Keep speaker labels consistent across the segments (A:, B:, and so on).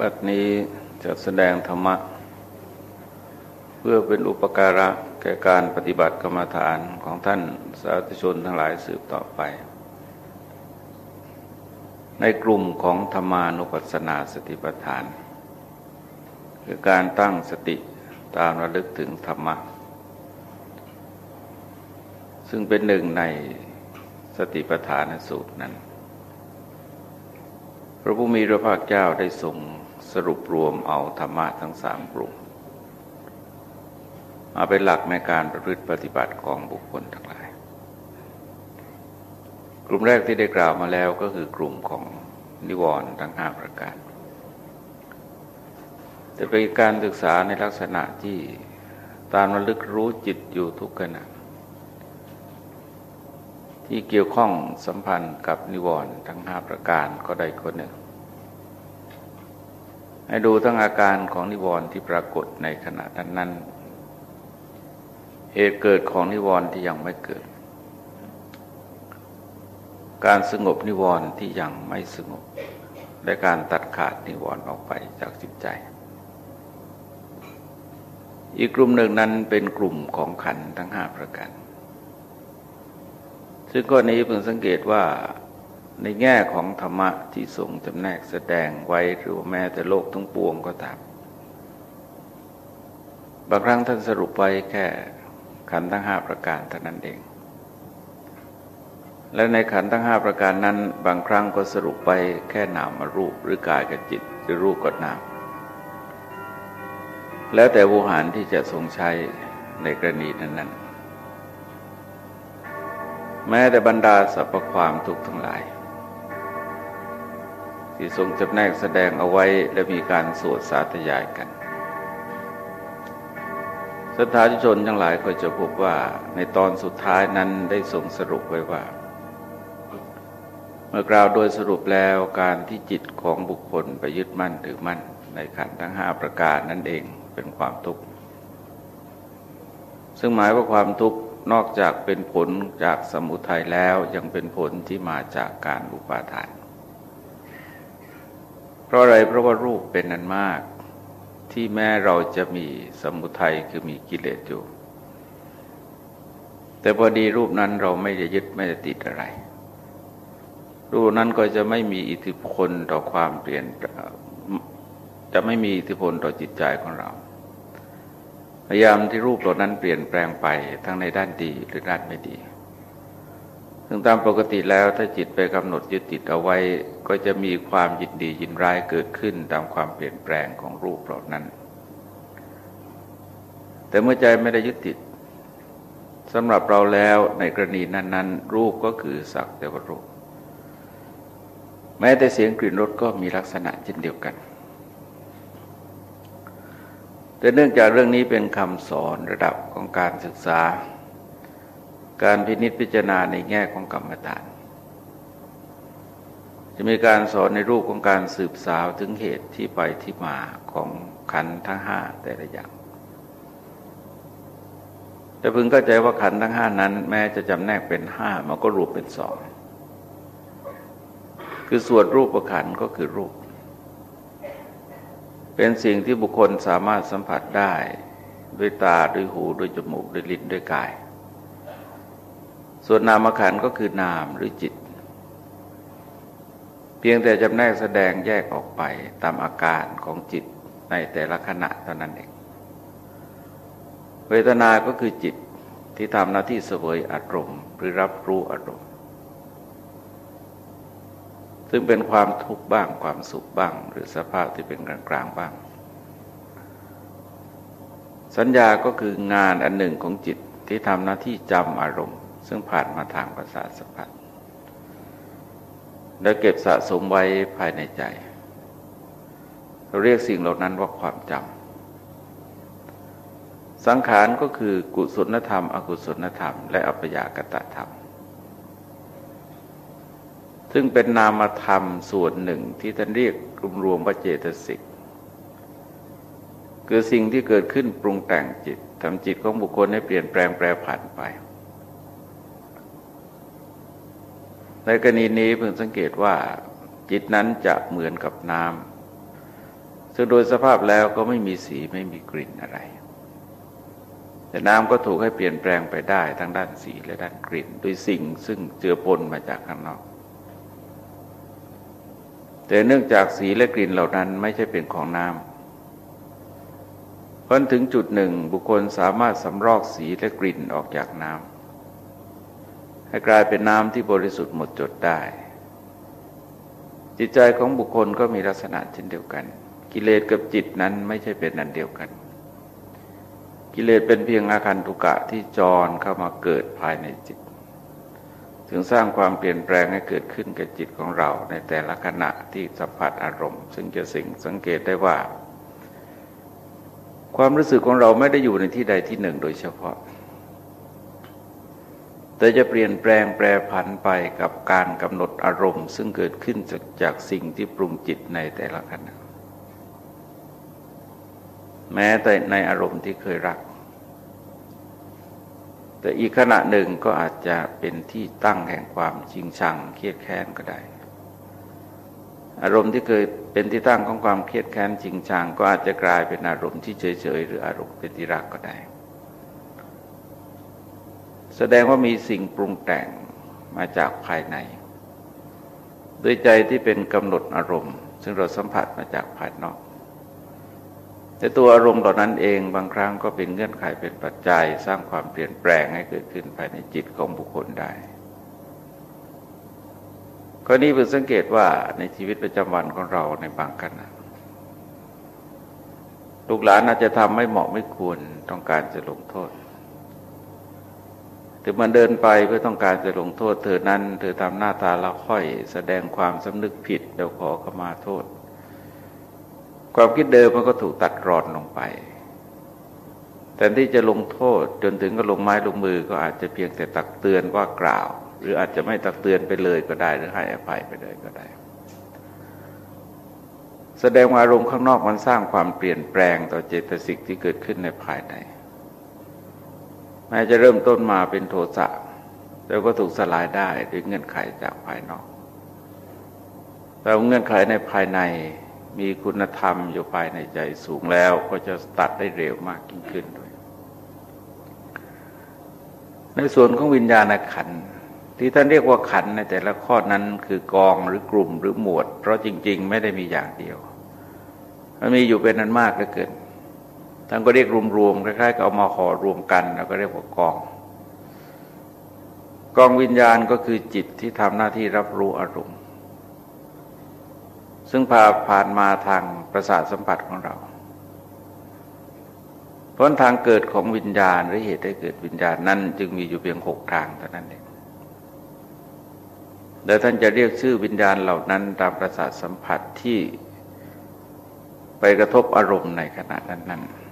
A: บัดนี้จะแสดงธรรมะ เพื่อเป็นอุปการะแก่การปฏิบัติกรรมฐานของท่านสาธุชนทั้งหลายสืบต่อไป ในกลุ่มของธรรมานุปัสสนาสติปัฏฐาน คือการตั้งสติตามระลึกถึงธรรมะ ซึ่งเป็นหนึ่งในสติปัฏฐานสูตรนั้น พระผู้มีพระภาคเจ้าได้ทรง สรุปรวมเอาธรรมะทั้งสามกลุ่มมาเป็นหลักในการประพฤติปฏิบัติของบุคคลทั้งหลาย กลุ่มแรกที่ได้กล่าวมาแล้วก็คือกลุ่มของนิวรณ์ทั้งห้าประการ จะเป็นการศึกษาในลักษณะที่ตามระลึกรู้จิตอยู่ทุกขณะ ที่เกี่ยวข้องสัมพันธ์กับนิวรณ์ทั้งห้าประการก็ได้คนหนึ่ง ให้ดูทั้งอาการของนิวรณ์ที่ปรากฏในขณะนั้นนั้นเหตุเกิดของนิวรณ์ที่ยังไม่เกิด การสงบนิวรณ์ที่ยังไม่สงบ และการตัดขาดนิวรณ์ออกไปจากจิตใจ อีกกลุ่มหนึ่งนั้นเป็นกลุ่มของขันทั้งห้าประการซึ่งข้อนี้เพิ่งสังเกตว่า ในแง่ของธรรมะที่ทรงจำแนกแสดงไว้หรือแม้แต่โลกทั้งปวงก็ตามบางครั้งท่านสรุปไว้แค่ขันธ์ทั้งห้าประการเท่านั้นเอง และในขันธ์ทั้งห้าประการนั้น บางครั้งก็สรุปไปแค่นามรูปหรือกายกับจิตหรือรูปกับนามแล้วแต่วูหารที่จะทรงใช้ในกรณีนั้นๆ แม้แต่บรรดาสรรพความทุกข์ทั้งหลาย ที่ทรงจำแนกแสดงเอาไว้และมีการสวดสาธยายกันสถาธิชนทั้งหลายก็จะพบว่าในตอนสุดท้ายนั้นได้ทรงสรุปไว้ว่า เมื่อกล่าวโดยสรุปแล้วการที่จิตของบุคคลไปยึดมั่นถือมั่น ในขันธ์ทั้งห้าประการนั่นเองเป็นความทุกข์ ซึ่งหมายว่าความทุกข์นอกจากเป็นผลจากสมุทัยแล้วยังเป็นผลที่มาจากการอุปาทาน ราะอะไรเพราะว่ารูปเป็นนันมาก ที่แม้เราจะมีสมุทัยคือมีกิเลสอยู่ แต่พอดีรูปนั้นเราไม่ได้ยึดไม่ได้ติดอะไร รูปนั้นก็จะไม่มีอิทธิพลต่อความเปลี่ยนจะไม่มีอิทธิพลต่อจิตใจของเรา พยายามที่รูปเหล่านั้นเปลี่ยนแปลงไปทั้งในด้านดีหรือด้านไม่ดี ซึ่งตามปกติแล้วถ้าจิตไปกำหนดยึดติดเอาไว้ ก็จะมีความยินดียินร้ายเกิดขึ้นตามความเปลี่ยนแปลงของรูปเหล่านั้น แต่เมื่อใจไม่ได้ยึดติดสำหรับเราแล้วในกรณีนั้น ๆ รูปก็คือสักแต่ว่ารูป แม้แต่เสียงกลิ่นรสก็มีลักษณะเช่นเดียวกัน แต่เนื่องจากเรื่องนี้เป็นคำสอนระดับของการศึกษา การพินิจพิจารณาในแง่ของกรรมฐาน จะมีการสอนในรูปของการสืบสาวถึงเหตุที่ไปที่มาของขันทั้งห้าแต่ละอย่าง แต่พึงเข้าใจว่าขันทั้งห้านั้น แม้จะจำแนกเป็นห้ามันก็รวมเป็นสองคือส่วนรูปประขันก็คือรูป เป็นสิ่งที่บุคคลสามารถสัมผัสได้ ด้วยตาด้วยหูด้วยจมูกด้วยลิ้นด้วยกาย ส่วนนามขันก็คือนามหรือจิต เพียงแต่จำแนกแสดงแยกออกไปตามอาการของจิตในแต่ละขณะเท่านั้นเอง เวทนา ก็คือจิตที่ทำหน้าที่เสวยอารมณ์หรือรับรู้อารมณ์ ซึ่งเป็นความทุกข์บ้างความสุขบ้าง หรือสภาพที่เป็นกลางกลางบ้าง สัญญาก็คืองานอันหนึ่งของจิตที่ทำหน้าที่จำอารมณ์ ซึ่งผ่านมาทางประสาทสัมผัส และเก็บสะสมไว้ภายในใจ เราเรียกสิ่งเหล่านั้นว่าความจำ สังขารก็คือกุศลธรรม อกุศลธรรม และอัปยากตธรรม ซึ่งเป็นนามธรรมส่วนหนึ่งที่ท่านเรียกรวมๆว่าเจตสิกคือสิ่งที่เกิดขึ้นปรุงแต่งจิตทำจิตของบุคคลให้เปลี่ยนแปลงแปรผันไป ในกรณีนี้เพิ่งสังเกตว่าจิตนั้นจะเหมือนกับน้ซึ่งโดยสภาพแล้วก็ไม่มีสีไม่มีกลิ่นอะไร แต่น้ำก็ถูกให้เปลี่ยนแปลงไปได้ทั้งด้านสีและด้านกลิ่นด้วยสิ่งซึ่งเจือปนมาจากข้างนอก แต่เนื่องจากสีและกลิ่นเหล่านั้นไม่ใช่เป็นของน้ำพอถึงจุดหนึ่งบุคคลสามารถสำรอกสีและกลิ่นออกจากน้ำ ให้กลายเป็นน้ำที่บริสุทธิ์หมดจดได้ จิตใจของบุคคลก็มีลักษณะเช่นเดียวกัน กิเลสกับจิตนั้นไม่ใช่เป็นอันเดียวกัน กิเลสเป็นเพียงอาการตุกะที่จรเข้ามาเกิดภายในจิต ถึงสร้างความเปลี่ยนแปลงให้เกิดขึ้นกับจิตของเรา ในแต่ละขณะที่สัมผัสอารมณ์ ซึ่งจะสิ่งสังเกตได้ว่า ความรู้สึกของเราไม่ได้อยู่ในที่ใดที่หนึ่งโดยเฉพาะ แต่จะเปลี่ยนแปลงแปรผันไปกับการกำหนดอารมณ์ ซึ่งเกิดขึ้นจากจากสิ่งที่ปรุงจิตในแต่ละขณะแม้แต่ในอารมณ์ที่เคยรัก แต่อีกขณะหนึ่งก็อาจจะเป็นที่ตั้งแห่งความชิงชังเครียดแค้นก็ได้ อารมณ์ที่เคยเป็นที่ตั้งของความเครียดแค้นชิงชัง ก็อาจจะกลายเป็นอารมณ์ที่เฉยๆหรืออารมณ์เป็นที่รักก็ได้ แสดงว่ามีสิ่งปรุงแต่งมาจากภายในโดยใจที่เป็นกำหนดอารมณ์ ซึ่งเราสัมผัสมาจากภายนอก แต่ตัวอารมณ์เหล่านั้นเองบางครั้งก็เป็นเงื่อนไขเป็นปัจจัย สร้างความเปลี่ยนแปลงให้เกิดขึ้นภายในจิตของบุคคลได้ก็นี้เพื่อสังเกตว่าในชีวิตประจำวันของเราในบางขณะลูกหลานอาจจะทำไม่เหมาะไม่ควรต้องการจะลงโทษ ถึงมันเดินไปเพื่อต้องการจะลงโทษ เธอนั้น เธอทำหน้าตาละค่อยแสดงความสำนึกผิดเดี๋ยวขอขมาโทษ ความคิดเดิมมันก็ถูกตัดรอนลงไปแต่ที่จะลงโทษจนถึงก็ลงไม้ลงมือก็อาจจะเพียงแต่ตักเตือนว่ากล่าว หรืออาจจะไม่ตักเตือนไปเลยก็ได้หรือให้อภัยไปเลยก็ได้ แสดงว่าอารมณ์ข้างนอกมันสร้างความเปลี่ยนแปลงต่อเจตสิกที่เกิดขึ้นในภายใน แม้จะเริ่มต้นมาเป็นโทสะแล้วก็ถูกสลายได้ด้วยเงื่อนไขจากภายนอกแต่เงื่อนไขในภายในมีคุณธรรมอยู่ภายในใจสูงแล้วก็จะตัดได้เร็วมากยิ่งขึ้นด้วย ในส่วนของวิญญาณขันที่ท่านเรียกว่าขันในแต่ละข้อนั้นคือกองหรือกลุ่มหรือหมวด เพราะจริง ๆ ไม่ได้มีอย่างเดียวมันมีอยู่เป็นนั้นมากเหลือเกิน ท่านก็เรียกรวมๆคล้ายๆกับเอามาห่อรวมกันแล้วก็เรียกว่ากอง กองวิญญาณก็คือจิตที่ทำหน้าที่รับรู้อารมณ์ ซึ่งพาผ่านมาทางประสาทสัมผัสของเราเพราะทางเกิดของวิญญาณหรือเหตุให้เกิดวิญญาณนั้น จึงมีอยู่เพียงหกทางเท่านั้นเองเดี๋ยวท่านจะเรียกชื่อวิญญาณเหล่านั้นตามประสาทสัมผัสที่ไปกระทบอารมณ์ในขณะนั้นๆ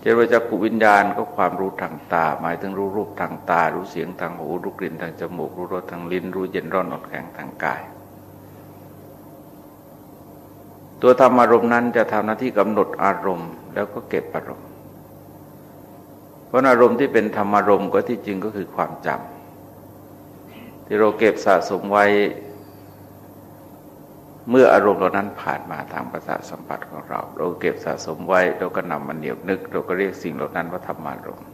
A: เจตว่าจักขุวิญญาณก็ความรู้ทางตา หมายถึงรู้รูปทางตา รู้เสียงทางหู รู้กลิ่นทางจมูก รู้รสทางลิ้น รู้เย็นร้อนอ่อนแข็งทางกาย ตัวธรรมอารมณ์นั้นจะทำหน้าที่กำหนดอารมณ์ แล้วก็เก็บอารมณ์ เพราะอารมณ์ที่เป็นธรรมอารมณ์ก็ที่จริงก็คือความจำที่เราเก็บสะสมไว้ เมื่ออารมณ์เหล่านั้นผ่านมาทางประสาทสัมผัสของเรา เราเก็บสะสมไว้เราก็นำมันเหนียวนึก เราก็เรียกสิ่งเหล่านั้นว่าธรรมารมณ์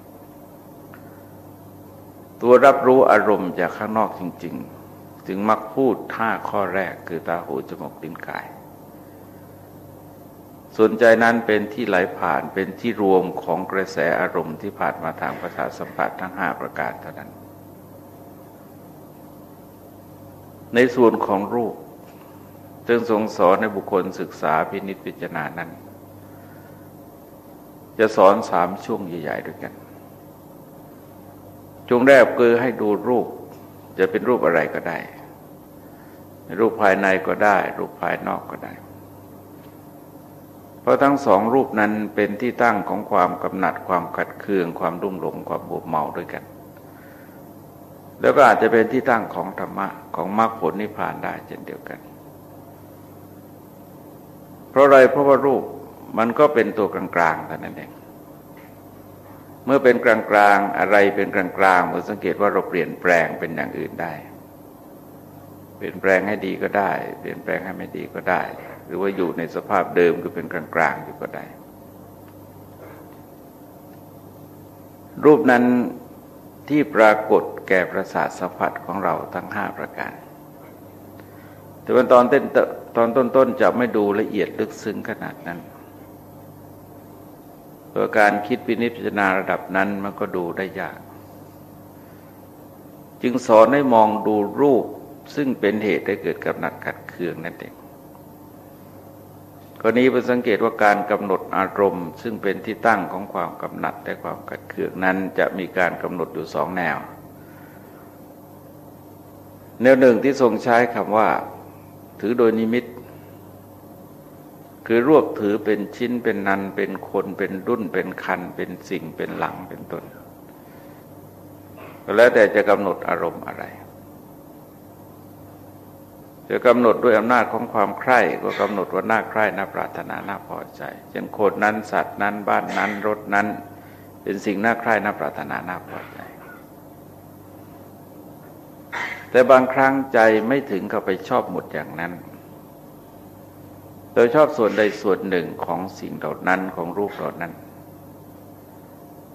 A: ตัวรับรู้อารมณ์จากข้างนอกจริงๆถึงมักพูดห้าข้อแรกคือตาหูจมูกลิ้นกาย ส่วนใจนั้นเป็นที่ไหลผ่านเป็นที่รวมของกระแสอารมณ์ที่ผ่านมาทางประสาทสัมผัสทั้งห้าประการเท่านั้น ในส่วนของรูป จึงทรงสอนในบุคคลศึกษาพินิจพิจารณานั้น จะสอนสามช่วงใหญ่ๆด้วยกัน ช่วงแรกคือให้ดูรูป จะเป็นรูปอะไรก็ได้ รูปภายในก็ได้ รูปภายนอกก็ได้ เพราะทั้งสองรูปนั้นเป็นที่ตั้งของความกำหนัดความขัดเคือง ความรุ่มหลงความบวมเมาด้วยกัน แล้วก็อาจจะเป็นที่ตั้งของธรรมะของมรรคผลนิพพานได้เช่นเดียวกัน ราะอะไรเพราะว่ารูปมันก็เป็นตัวกลางๆแต่นั้นเองเมื่อเป็นกลางๆอะไรเป็นกลางๆเราสังเกตว่าเราเปลี่ยนแปลงเป็นอย่างอื่นได้ เปลี่ยนแปลงให้ดีก็ได้ เปลี่ยนแปลงให้ไม่ดีก็ได้ หรือว่าอยู่ในสภาพเดิมคือเป็นกลางๆอยู่ก็ได้ รูปนั้นที่ปรากฏแก่ประสาทสัมผัสของเราทั้งห้าประการ แต่ว่าตอนเต้น ตอนต้นๆจะไม่ดูละเอียดลึกซึ้งขนาดนั้นเพราะการคิดพินิจพิจารณาระดับนั้นมันก็ดูได้ยาก จึงสอนให้มองดูรูปซึ่งเป็นเหตุให้เกิดกำหนัดขัดเคืองนั่นเองกรณีเป็นสังเกตว่าการกำหนดอารมณ์ ซึ่งเป็นที่ตั้งของความกำหนัดและความขัดเคืองนั้นจะมีการกำหนดอยู่สองแนว แนวหนึ่งที่ทรงใช้คำว่า ถือโดยนิมิต คือรวบถือเป็นชิ้นเป็นนันเป็นคนเป็นรุ่นเป็นคัน เป็นสิ่งเป็นหลังเป็นต้น แล้วแต่จะกำหนดอารมณ์อะไร จะกำหนดด้วยอำนาจของความใคร่ก็กำหนดว่าน่าใคร่น่าปรารถนาน่าพอใจเช่นโคดนั้นสัตว์นั้นบ้านนั้นรถนั้น เป็นสิ่งน่าใคร่น่าปรารถนาน่าพอใจ แต่บางครั้งใจไม่ถึงกับไปชอบหมดอย่างนั้นโดยชอบส่วนใดส่วนหนึ่งของสิ่งเหล่านั้นของรูปเหล่านั้น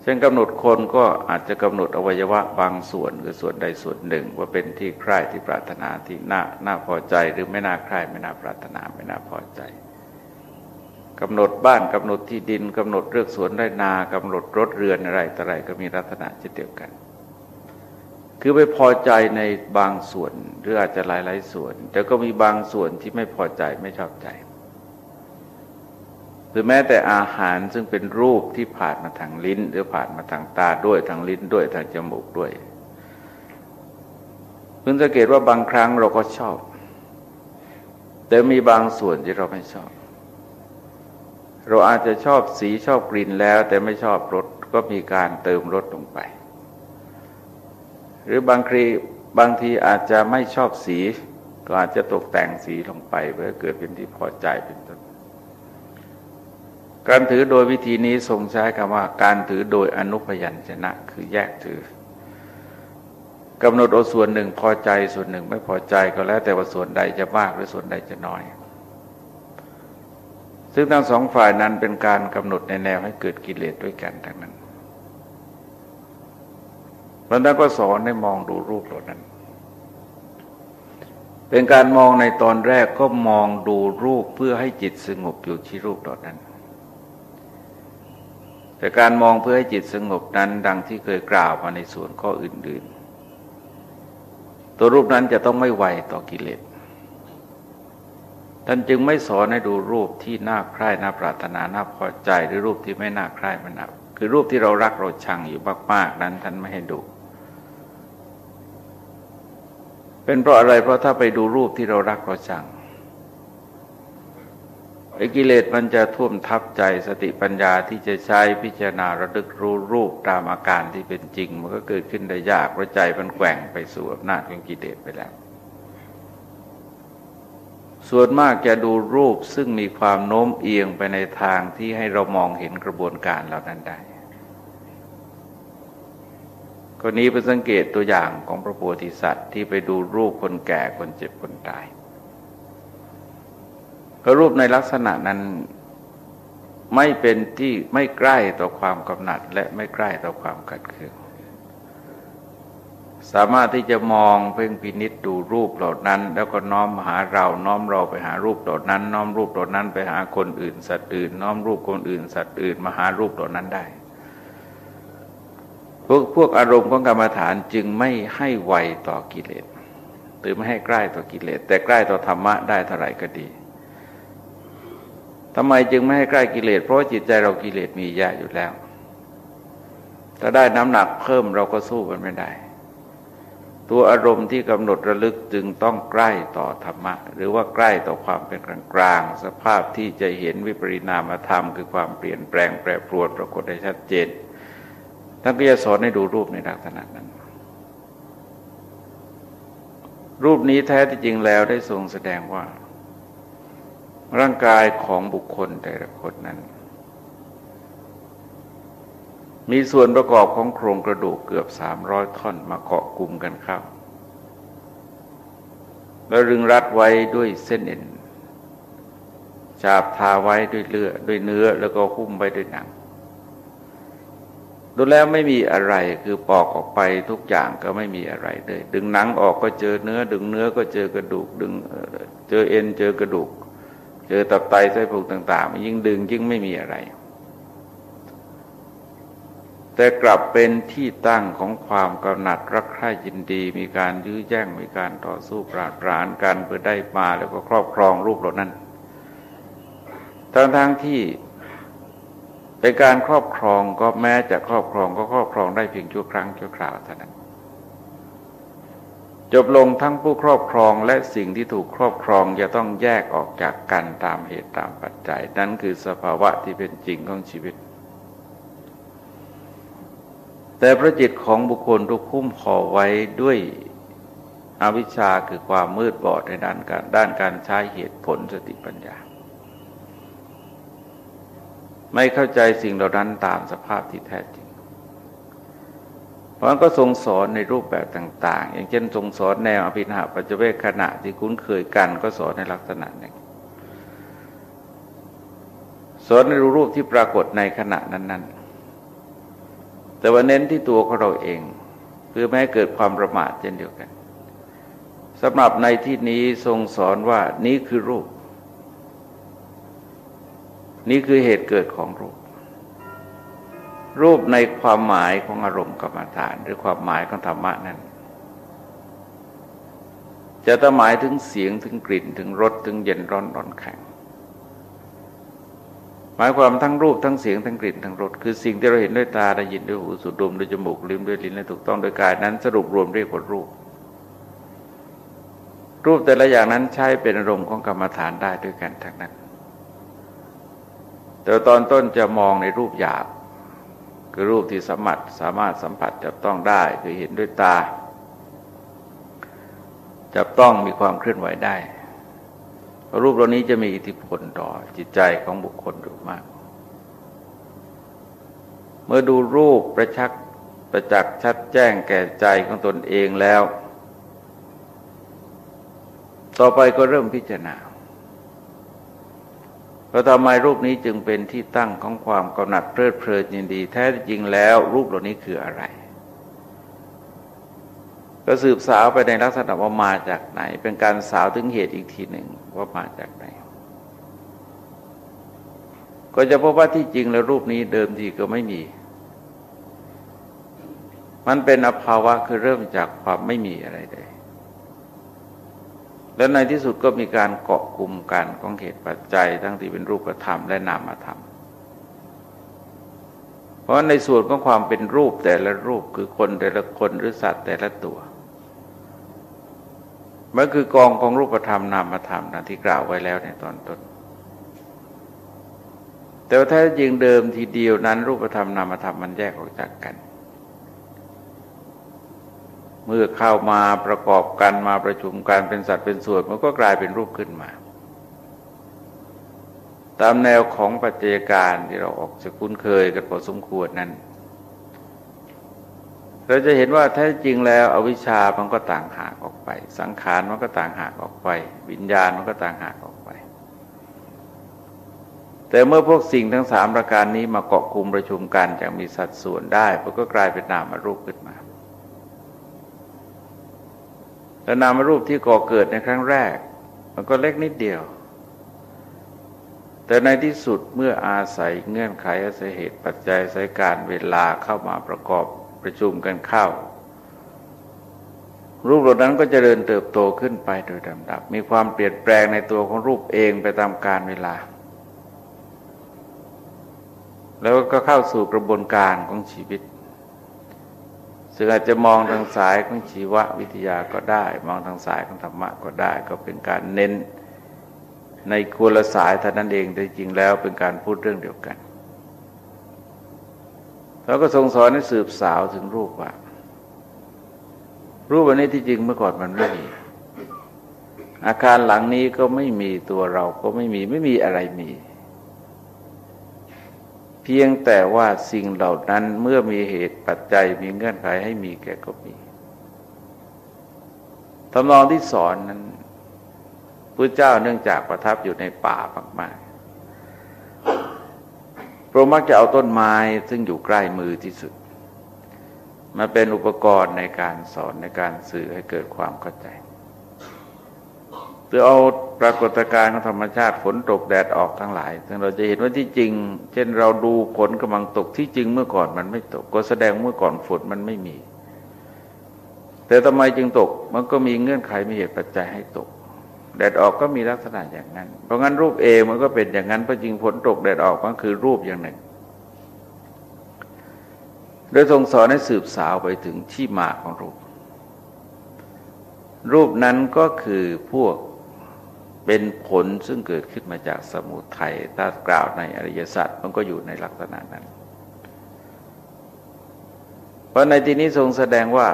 A: เช่นกำหนดคนก็อาจจะกำหนดอวัยวะบางส่วนหรือส่วนใดส่วนหนึ่ง ว่าเป็นที่ใคร่ที่ปรารถนาที่น่าน่าพอใจหรือไม่น่าใคร่ไม่น่าปรารถนาไม่น่าพอใจกำหนดบ้านกำหนดที่ดินกำหนดเรื่องสวนไรนากำหนดรถเรือนอะไรต่ออะไรก็มีลักษณะเช่นเดียวกัน คือไปพอใจในบางส่วนหรืออาจจะหลาย ๆ ส่วน แต่ก็มีบางส่วนที่ไม่พอใจไม่ชอบใจ หรือแม้แต่อาหารซึ่งเป็นรูปที่ผ่านมาทางลิ้น หรือผ่านมาทางตาด้วยทางลิ้นด้วยทางจมูกด้วยเพิ่งสังเกตว่าบางครั้งเราก็ชอบ แต่มีบางส่วนที่เราไม่ชอบ เราอาจจะชอบสีชอบกลิ่นแล้ว แต่ไม่ชอบรสก็มีการเติมรสลงไป หรือบางทีบางทีอาจจะไม่ชอบสีก็อาจจะตกแต่งสีลงไปเพื่อเกิดเป็นที่พอใจเป็นต้นการถือโดยวิธีนี้ทรงใช้คำว่า การถือโดยอนุพยัญชนะคือแยกถือกำหนดเอาส่วนหนึ่งพอใจส่วนหนึ่งไม่พอใจก็แล้วแต่ว่าส่วนใดจะมากหรือส่วนใดจะน้อย ซึ่งทั้งสองฝ่ายนั้นเป็นการกำหนดในแนวให้เกิดกิเลสด้วยกันทั้งนั้น พระนั้นก็สอนให้มองดูรูปเหล่านั้น เป็นการมองในตอนแรกก็มองดูรูปเพื่อให้จิตสงบอยู่ที่รูปเหล่านั้น แต่การมองเพื่อให้จิตสงบนั้น ดังที่เคยกล่าวมาในส่วนข้ออื่น ๆ ตัวรูปนั้นจะต้องไม่ไวต่อกิเลส ท่านจึงไม่สอนให้ดูรูปที่น่าใคร่น่าปรารถนาน่าพอใจหรือรูปที่ไม่น่าใคร่ไม่น่าคือรูปที่เรารักเราชังอยู่มาก ๆ นั้นท่านไม่ให้ดู เป็นเพราะอะไรเพราะถ้าไปดูรูปที่เรารักเราชังไอ้กิเลสมันจะท่วมทับใจสติปัญญาที่จะใช้พิจารณาระลึกรู้รูปตามอาการที่เป็นจริง มันก็เกิดขึ้นได้ยากเพราะใจมันแกว่งไปสู่อำนาจของกิเลสไปแล้ว ส่วนมากจะดูรูปซึ่งมีความโน้มเอียงไปในทางที่ให้เรามองเห็นกระบวนการเหล่านั้นได้ กรณีเป็นสังเกตตัวอย่างของพระโพธิสัตว์ที่ไปดูรูปคนแก่คนเจ็บคนตายก็รูปในลักษณะนั้นไม่เป็นที่ไม่ใกล้ต่อความกำหนัด และไม่ใกล้ต่อความกัดเคืองสามารถที่จะมองเพ่งพินิษดูรูปเหล่านั้น แล้วก็น้อมหาเราน้อมเราไปหารูปเหล่านั้น น้อมรูปเหล่านั้นไปหาคนอื่นสัตว์อื่น น้อมรูปคนอื่นสัตว์อื่นมาหารูปเหล่านั้นได้ พวกพวกอารมณ์ของกรรมฐานจึงไม่ให้ไวต่อกิเลสหรือไม่ให้ใกล้ต่อกิเลส แต่ใกล้ต่อธรรมะได้เท่าไหร่ก็ดีทำไมจึงไม่ให้ใกล้กิเลส เพราะจิตใจเรากิเลสมีแย่อยู่แล้วถ้าได้น้ำหนักเพิ่มเราก็สู้กันไม่ได้ ตัวอารมณ์ที่กำหนดระลึกจึงต้องใกล้ต่อธรรมะ หรือว่าใกล้ต่อความเป็นกลางๆสภาพที่จะเห็นวิปริณามธรรม คือความเปลี่ยนแปลงแปรปรวนปรากฏได้ชัดเจน ท่านก็จะสอนให้ดูรูปในลักษณะนั้น รูปนี้แท้ที่จริงแล้วได้ทรงแสดงว่า ร่างกายของบุคคลแต่ละคนนั้น มีส่วนประกอบของโครงกระดูกเกือบสามร้อยท่อนมาเกาะกลุ่มกันเข้าแล้วรึงรัดไว้ด้วยเส้นเอ็นฉาบทาไว้ด้วยเลือดด้วยเนื้อแล้วก็หุ้มไว้ด้วยหนัง ดูแล้วไม่มีอะไรคือปอกออกไปทุกอย่างก็ไม่มีอะไรเลย ดึงหนังออกก็เจอเนื้อ ดึงเนื้อก็เจอกระดูก ดึงเจอเอ็นเจอกระดูก เจอตับไตไส้พุงต่างๆยิ่งดึงยิ่งไม่มีอะไร แต่กลับเป็นที่ตั้งของความกำหนัดรักใคร่ยินดี มีการยื้อแย่งมีการต่อสู้ปราดปรานกันเพื่อได้มาแล้วก็ครอบครองรูปเหล่านั้นทั้งทั้งที่ เป็นการครอบครองก็แม้จะครอบครองก็ครอบครองได้เพียงชั่วครั้งชั่วคราวเท่านั้น จบลงทั้งผู้ครอบครองและสิ่งที่ถูกครอบครองจะต้องแยกออกจากกันตามเหตุตามปัจจัย นั่นคือสภาวะที่เป็นจริงของชีวิต แต่พระจิตของบุคคลทุกคุ้มห่อไว้ด้วยอวิชชาคือความมืดบอดในด้านการด้านการใช้เหตุผลสติปัญญา ไม่เข้าใจสิ่งเหล่านั้นตามสภาพที่แท้จริง เพราะก็ทรงสอนในรูปแบบต่าง ๆ อย่างเช่นทรงสอนแนวอภินหาปัจเวกขณะที่คุ้นเคยกันก็สอนในลักษณะหนึ่งสอนในรูปที่ปรากฏในขณะนั้น ๆ แต่ว่าเน้นที่ตัวของเราเองเพื่อไม่ให้เกิดความประมาทเช่นเดียวกันสำหรับในที่นี้ทรงสอนว่านี้คือรูป นี่คือเหตุเกิดของรูป รูปในความหมายของอารมณ์กรรมฐาน หรือความหมายของธรรมะนั้น จะต้องหมายถึงเสียงถึงกลิ่นถึงรสถึงเย็นร้อนร้อนแข็ง หมายความทั้งรูปทั้งเสียงทั้งกลิ่นทั้งรสคือสิ่งที่เราเห็นด้วยตาได้ยินด้วยหูสูดดมด้วยจมูกลิ้มด้วยลิ้นและถูกต้องโดยกายนั้น สรุปรวมเรียกว่ารูปรูปแต่ละอย่างนั้นใช้เป็นอารมณ์ของกรรมฐานได้ด้วยกันทั้งนั้น แต่ตอนต้นจะมองในรูปหยาบ คือรูปที่สมัติสามารถสัมผัสจับต้องได้คือเห็นด้วยตา จับต้องมีความเคลื่อนไหวได้ รูปเหล่านี้จะมีอิทธิพลต่อจิตใจของบุคคลอยู่มาก เมื่อดูรูปประชักประจักษ์ชัดแจ้งแก่ใจของตนเองแล้ว ต่อไปก็เริ่มพิจารณา เราทำไมรูปนี้จึงเป็นที่ตั้งของความกำหนัดเพลิดเพลินยินดี แท้จริงแล้ว รูปเหล่านี้คืออะไร ก็สืบสาวไปในลักษณะว่ามาจากไหน เป็นการสาวถึงเหตุอีกทีหนึ่งว่ามาจากไหน ก็จะพบว่าที่จริงแล้วรูปนี้เดิมทีก็ไม่มี มันเป็นอภาวะคือเริ่มจากความไม่มีอะไรเลย และในที่สุดก็มีการเกาะกลุ่มกันของเหตุปัจจัย ทั้งที่เป็นรูปธรรมและนามธรรม เพราะในส่วนของความเป็นรูปแต่ละรูปคือคนแต่ละคนหรือสัตว์แต่ละตัวมันคือกองของรูปธรรมนามธรรมนะที่กล่าวไว้แล้วในตอนต้น แต่ว่าถ้าจริงเดิมทีเดียวนั้น รูปธรรมนามธรรมมันแยกออกจากกัน เมื่อเข้ามาประกอบกันมาประชุมกันเป็นสัตว์เป็นส่วนมันก็กลายเป็นรูปขึ้นมา ตามแนวของปัจจัยการที่เราออกจะคุ้นเคยกันพอสมควรนั้น เราจะเห็นว่าแท้จริงแล้วอวิชชามันก็ต่างหากออกไป สังขารมันก็ต่างหากออกไป วิญญาณมันก็ต่างหากออกไป แต่เมื่อพวกสิ่งทั้งสามประการนี้มาเกาะกลุ่มประชุมกันอย่างมีสัดส่วนได้มันก็กลายเป็นนามรูปขึ้นมา และนามรูปที่ก่อเกิดในครั้งแรก มันก็เล็กนิดเดียว แต่ในที่สุดเมื่ออาศัยเงื่อนไขอาศัยเหตุปัจจัยอาศัยการเวลาเข้ามาประกอบประชุมกันเข้า รูปเหล่านั้นก็จเจริญเติบโตขึ้นไปโดยลำดับ มีความเปลี่ยนแปลงในตัวของรูปเองไปตามกาลเวลา แล้วก็เข้าสู่กระบวนการของชีวิต ซึ่งอาจจะมองทางสายของชีววิทยาก็ได้ มองทางสายของธรรมะก็ได้ ก็เป็นการเน้นในควรละสายเท่านั้นเองแต่จริงแล้วเป็นการพูดเรื่องเดียวกันเราก็ทรงสอนให้สืบสาวถึงรูปว่า รูปอันนี้ที่จริงเมื่อก่อนมันไม่มีอาคารหลังนี้ก็ไม่มีตัวเราก็ไม่มีไม่มีอะไรมี พียงแต่ว่าสิ่งเหล่านั้นเมื่อมีเหตุปัจจัยมีเงื่อนไขให้มีแก่ก็มีตำนองที่สอนนั้นพระเจ้าเนื่องจากประทับอยู่ในป่ามากๆพระมักจะเอาต้นไม้ซึ่งอยู่ใกล้มือที่สุด มาเป็นอุปกรณ์ในการสอนในการสื่อให้เกิดความเข้าใจ หรือเอาปรากฏการณ์ของธรรมชาติฝนตกแดดออกทั้งหลาย ซึ่งเราจะเห็นว่าที่จริง เช่นเราดูฝนกำลังตกที่จริงเมื่อก่อนมันไม่ตก ก็แสดงเมื่อก่อนฝนมันไม่มี แต่ทำไมจึงตก มันก็มีเงื่อนไขมีเหตุปัจจัยให้ตก แดดออกก็มีลักษณะอย่างนั้น เพราะงั้นรูปเองมันก็เป็นอย่างนั้นเพราะจริงฝนตกแดดออกมันคือรูปอย่างหนึ่งโดยทรงสอนให้สืบสาวไปถึงที่มาของรูป รูปนั้นก็คือพวก เป็นผลซึ่งเกิดขึ้นมาจากสมุทัยถ้ากล่าวในอริยสัจมันก็อยู่ในลักษณะนั้น เพราะในที่นี้ทรงแสดงว่า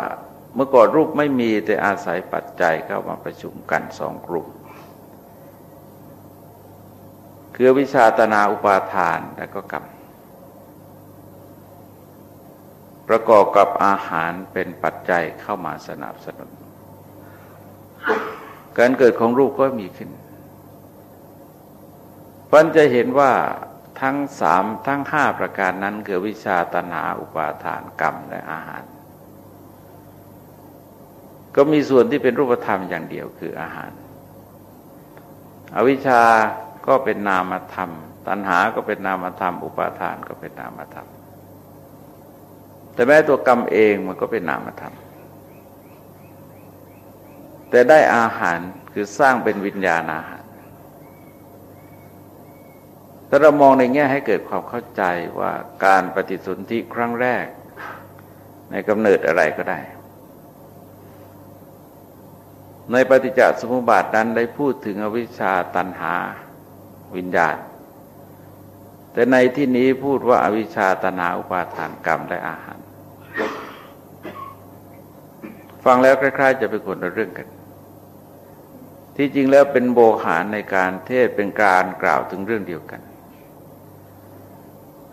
A: เมื่อก่อนรูปไม่มีแต่อาศัยปัจจัยเข้ามาประชุมกันสองกลุ่ม คือวิชาตนาอุปาทานและก็กรรม ประกอบกับอาหารเป็นปัจจัยเข้ามาสนับสนุน การเกิดของรูปก็มีขึ้นพันจะเห็นว่าทั้งสามทั้งห้าประการนั้นคือวิชาตนาอุปาทานกรรมและอาหาร ก็มีส่วนที่เป็นรูปธรรมอย่างเดียวคืออาหาร อวิชาก็เป็นนามธรรม ตัณหาก็เป็นนามธรรม อุปาทานก็เป็นนามธรรม แต่แม้ตัวกรรมเองมันก็เป็นนามธรรม แต่ได้อาหารคือสร้างเป็นวิญญาณอาหารถ้าเรามองในแง่ให้เกิดความเข้าใจว่าการปฏิสนธิครั้งแรก ในกำเนิดอะไรก็ได้ ในปฏิจจสมุปบาทนั้นได้พูดถึงอวิชชาตันหาวิญญาณ แต่ในที่นี้พูดว่าอาวิชชาตันหาอุปาทานกรรมและอาหาร ฟังแล้วคล้ายๆ จะเป็นคนละเรื่องกัน ที่จริงแล้วเป็นโบหารในการเทศเป็นการกล่าวถึงเรื่องเดียวกัน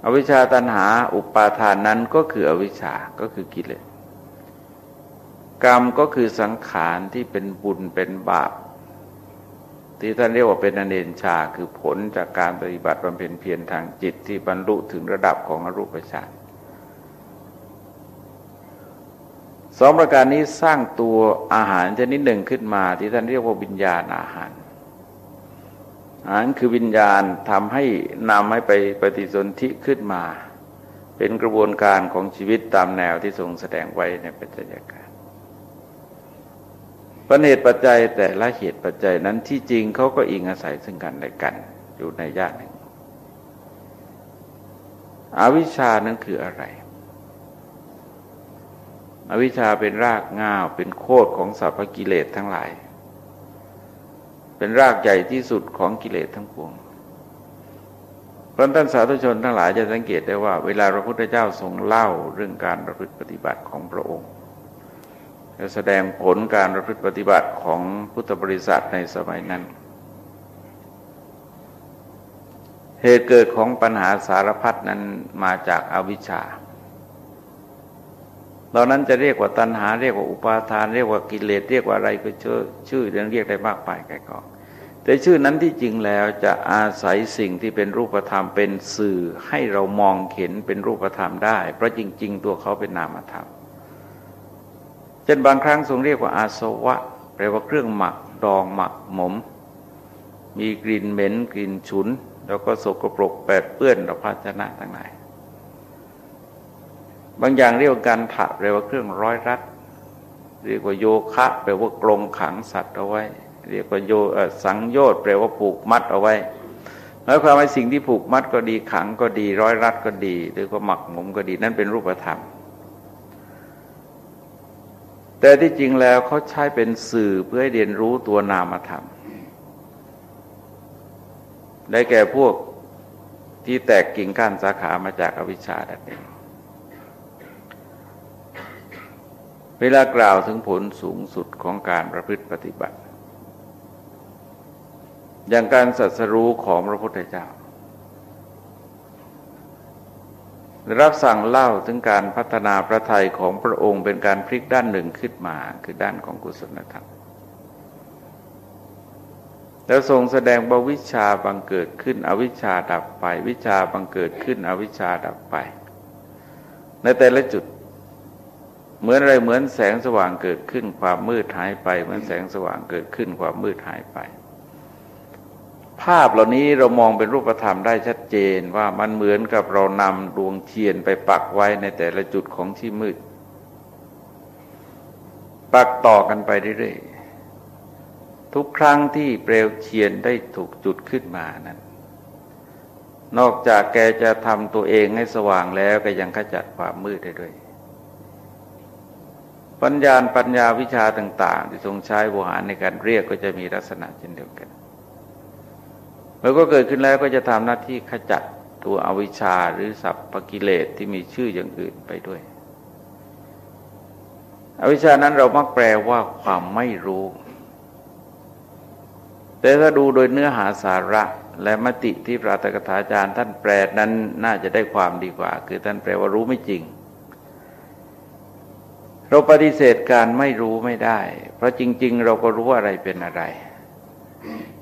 A: อวิชชาตันหาอุปาทานนั้นก็คืออวิชชาก็คือกิเลสกรรมก็คือสังขารที่เป็นบุญเป็นบาป ที่ท่านเรียกว่าเป็นอเนนชาคือผลจากการปฏิบัติบำเพ็ญเพียรทางจิตที่บรรลุถึงระดับของอรูปฌาน สองประการนี้สร้างตัวอาหารชนิดหนึ่งขึ้นมาที่ท่านเรียกว่าวิญญาณอาหาร อาหารคือวิญญาณทำให้นำให้ไปปฏิสนธิขึ้นมา เป็นกระบวนการของชีวิตตามแนวที่ทรงแสดงไว้ในปัจจัยการปัญเหตุปัจจัยแต่ละเหตุปัจจัยนั้นที่จริงเขาก็อิงอาศัยซึ่งกันและกัน อยู่ในญาติหนึ่งอวิชชานั้นคืออะไร อวิชชาเป็นรากง่าวเป็นโคดของสัพพกิเลสทั้งหลาย เป็นรากใหญ่ที่สุดของกิเลสทั้งปวงพราะท่านสาธุชนทั้งหลายจะสังเกตได้ว่า เวลาพระพุทธเจ้าทรงเล่าเรื่องการประพฤติปฏิบัติของพระองค์จะแสดงผลการประพฤติปฏิบัติของพุทธบริษัทในสมัยนั้น เหตุเกิดของปัญหาสารพัดนั้นมาจากอาวิชชา เหล่านั้นจะเรียกว่าตัณหาเรียกว่าอุปาทาน เรียกว่ากิเลสเรียกว่าอะไรก็ชื่อชื่อเรียกเรียกได้มากไปแก่กองแต่ชื่อนั้นที่จริงแล้วจะอาศัยสิ่งที่เป็นรูปธรรมเป็นสื่อให้เรามองเห็นเป็นรูปธรรมได้ เพราะจริง ๆ ตัวเขาเป็นนามธรรมเช่นบางครั้งทรงเรียกว่าอาสวะแปลว่าเครื่องหมักดองหมักหมม มีกลิ่นเหม็นกลิ่นฉุน แล้วก็สกปรกแปดเปื้อนต่อภาชนะทั้งหลาย บางอย่างเรียกว่าการถักแปลว่าเครื่องร้อยรัด เรียกว่าโยคะแปลว่ากรงขังสัตว์เอาไว้ เรียกว่าโยสังโยชน์แปลว่าผูกมัดเอาไว้หมายความว่าสิ่งที่ผูกมัดก็ดีขังก็ดี ร้อยรัดก็ดี หรือว่าหมักหมมก็ดี นั่นเป็นรูปธรรม แต่ที่จริงแล้วเขาใช้เป็นสื่อเพื่อให้เรียนรู้ตัวนามธรรม ได้แก่พวกที่แตกกิ่งก้านสาขามาจากอวิชชาดัเอง เวลากล่าวถึงผลสูงสุดของการประพฤติปฏิบัติ อย่างการสัสรู้ของพระพุทธเจ้า รับสั่งเล่าถึงการพัฒนาพระทัยของพระองค์เป็นการพลิกด้านหนึ่งขึ้นมาคือด้านของกุศลธรรมแล้วทรงแสดงบวิชาบังเกิดขึ้นอวิชชาดับไป วิชาบังเกิดขึ้นอวิชชาดับไป ในแต่ละจุด เหมือนอะไรเหมือนแสงสว่างเกิดขึ้น ความมืดหายไป เหมือนแสงสว่างเกิดขึ้น ความมืดหายไป ภาพเหล่านี้เรามองเป็นรูปธรรมได้ชัดเจนว่ามันเหมือนกับเรานำดวงเทียนไปปักไว้ในแต่ละจุดของที่มืด ปักต่อกันไปเรื่อยๆทุกครั้งที่เปลวเทียนได้ถูกจุดขึ้นมานั้นนอกจากแกจะทำตัวเองให้สว่างแล้วก็ยังขจัดความมืดได้ด้วย ปัญญาปัญญาวิชาต่าง ๆ ที่ทรงใช้บวหารในการเรียกก็จะมีลักษณะเช่นเดียวกันเมื่อก็เกิดขึ้นแล้วก็จะทำหน้าที่ขจัดตัวอวิชชาหรือสัพพกิเลสที่มีชื่ออย่างอื่นไปด้วย อวิชชานั้นเรามักแปลว่าความไม่รู้ แต่ถ้าดูโดยเนื้อหาสาระและมติที่พระตกถาจารย์ ท่านแปลนั้นน่าจะได้ความดีกว่า คือท่านแปลว่ารู้ไม่จริง เราปฏิเสธการไม่รู้ไม่ได้ เพราะจริง ๆ เราก็รู้อะไรเป็นอะไร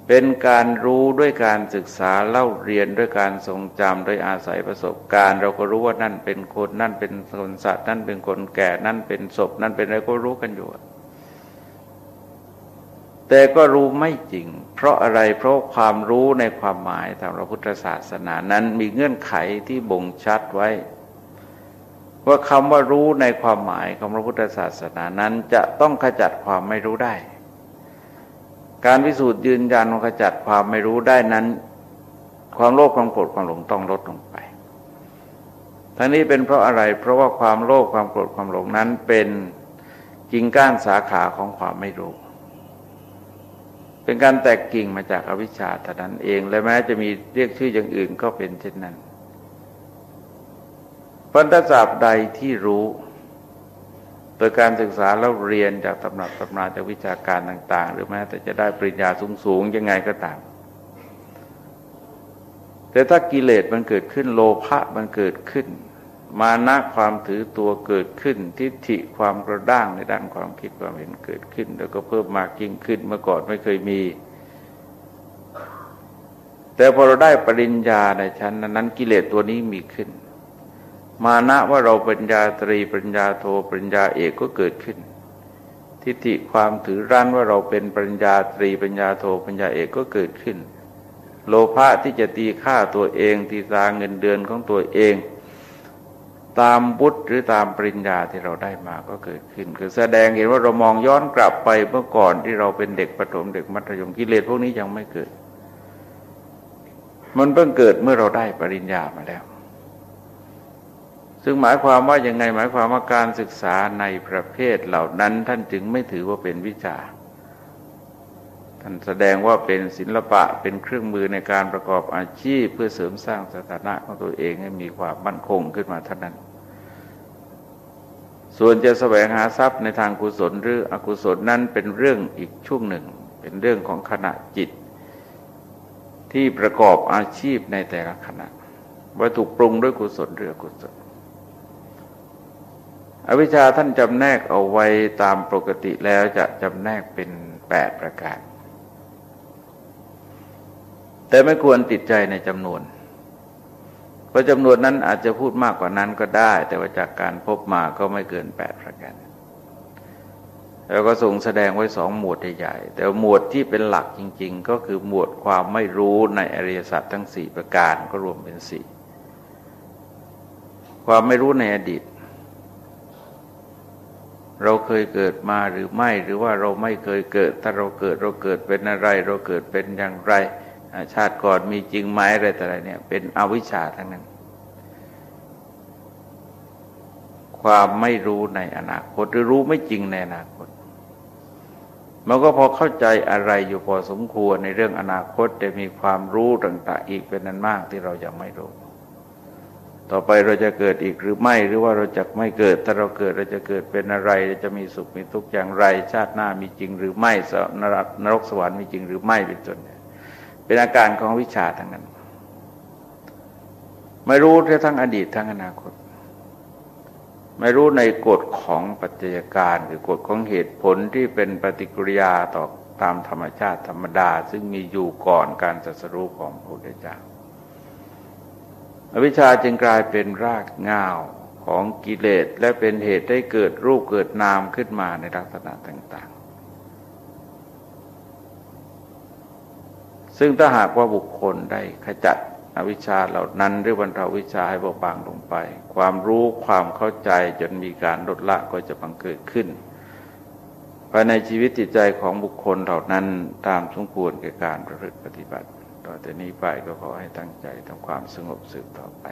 A: เป็นการรู้ด้วยการศึกษาเล่าเรียนด้วยการทรงจำโดยอาศัยประสบการณ์ เราก็รู้ว่านั่นเป็นคนนั่นเป็นคนสัตว์นั่นเป็นคนแก่นั่นเป็นศพ นั่นเป็นอะไรก็รู้กันอยู่แต่ก็รู้ไม่จริง เพราะอะไรเพราะความรู้ในความหมายทางพระพุทธศาสนานั้นมีเงื่อนไขที่บ่งชัดไว้ ว่าคำว่ารู้ในความหมายของพระพุทธศาสนานั้นจะต้องขจัดความไม่รู้ได้ การพิสูจน์ยืนยันว่าขจัดความไม่รู้ได้นั้น ความโลภความโกรธความหลงต้องลดลงไป ทั้งนี้เป็นเพราะอะไร เพราะว่าความโลภความโกรธความหลงนั้นเป็นกิ่งก้านสาขาของความไม่รู้ เป็นการแตกกิ่งมาจากอวิชชาแต่นั้นเอง และแม้จะมีเรียกชื่ออย่างอื่นก็เป็นเช่นนั้น พันธศาสตร์ใดที่รู้โดยการศึกษาแล้วเรียนจากตำหนักตำนาจากวิชาการต่าง ๆ หรือแม้แต่จะได้ปริญญาสูงๆยังไงก็ตาม แต่ถ้ากิเลสมันเกิดขึ้นโลภะมันเกิดขึ้น มานะความถือตัวเกิดขึ้น ทิฏฐิความกระด้างในด้านความคิดความเห็นเกิดขึ้น แล้วก็เพิ่มมากยิ่งขึ้นเมื่อก่อนไม่เคยมีแต่พอเราได้ปริญญาในชั้นนั้นกิเลสตัวนี้มีขึ้น มานะว่าเราปริญญาตรีปริญญาโทปริญญาเอกก็เกิดขึ้น ทิฏฐิความถือรั้นว่าเราเป็นปริญญาตรีปริญญาโทปริญญาเอกก็เกิดขึ้น โลภะที่จะตีค่าตัวเองตีตาเงินเดือนของตัวเอง ตามบุตรหรือตามปริญญาที่เราได้มาก็เกิดขึ้น คือแสดงเห็นว่าเรามองย้อนกลับไปเมื่อก่อนที่เราเป็นเด็กประถมเด็กมัธยมกิเลสพวกนี้ยังไม่เกิด มันเพิ่งเกิดเมื่อเราได้ปริญญามาแล้ว ซึ่งหมายความว่ายังไงหมายความว่าการศึกษาในประเภทเหล่านั้นท่านจึงไม่ถือว่าเป็นวิชา ท่านแสดงว่าเป็นศิลปะเป็นเครื่องมือในการประกอบอาชีพ เพื่อเสริมสร้างสถานะของตัวเองให้มีความมั่นคงขึ้นมาเท่านั้น ส่วนจะแสวงหาทรัพย์ในทางกุศลหรืออกุศลนั้นเป็นเรื่องอีกช่วงหนึ่ง เป็นเรื่องของขณะจิต ที่ประกอบอาชีพในแต่ละขณะว่าถูกปรุงด้วยกุศลหรืออกุศล อวิชชาท่านจำแนกเอาไว้ตามปกติแล้วจะจำแนกเป็นแปดประการ แต่ไม่ควรติดใจในจำนวน เพราะจำนวนนั้นอาจจะพูดมากกว่านั้นก็ได้ แต่ว่าจากการพบมาก็ไม่เกินแปดประการแล้วก็ทรงแสดงไว้สองหมวดใหญ่ๆแต่หมวดที่เป็นหลักจริง ๆ ก็คือหมวดความไม่รู้ในอริยสัจทั้งสี่ประการก็รวมเป็นสี่ความไม่รู้ในอดีต เราเคยเกิดมาหรือไม่หรือว่าเราไม่เคยเกิด ถ้าเราเกิดเราเกิดเป็นอะไร เราเกิดเป็นอย่างไร ชาติก่อนมีจริงไหมอะไรแต่อะไรเนี่ยเป็นอวิชชาทั้งนั้น ความไม่รู้ในอนาคตหรือรู้ไม่จริงในอนาคตมันก็พอเข้าใจอะไรอยู่พอสมควรในเรื่องอนาคตแต่มีความรู้ต่างๆอีกเป็นนั้นมากที่เรายังไม่รู้ ต่อไปเราจะเกิดอีกหรือไม่หรือว่าเราจะไม่เกิด ถ้าเราเกิดเราจะเกิดเป็นอะไรเราจะมีสุขมีทุกข์อย่างไร ชาติหน้ามีจริงหรือไม่สนรกสวรรค์มีจริงหรือไม่เป็นต้นเนี่ยเป็นอาการของวิชาทั้งนั้น ไม่รู้ทั้งอดีตทั้งอนาคต ไม่รู้ในกฎของปัจจัยการคือกฎของเหตุผลที่เป็นปฏิกิริยาต่อตามธรรมชาติธรรมดา ซึ่งมีอยู่ก่อนการสัสรู้ของพระพุทธเจ้า อวิชชาจึงกลายเป็นรากง่าวของกิเลสและเป็นเหตุให้เกิดรูปเกิดนามขึ้นมาในลักษณะต่าง ๆ ซึ่งถ้าหากว่าบุคคลได้ขจัดอวิชชาเหล่านั้นหรือบรรเทาวิชาให้เบาบางลงไป ความรู้ความเข้าใจจนมีการลดละก็จะบังเกิดขึ้นภายในชีวิตจิตใจของบุคคลเหล่านั้นตามสมควรแก่การประพฤติปฏิบัติ แต่นี้ไปก็ขอให้ตั้งใจทำความสงบสืบต่อไป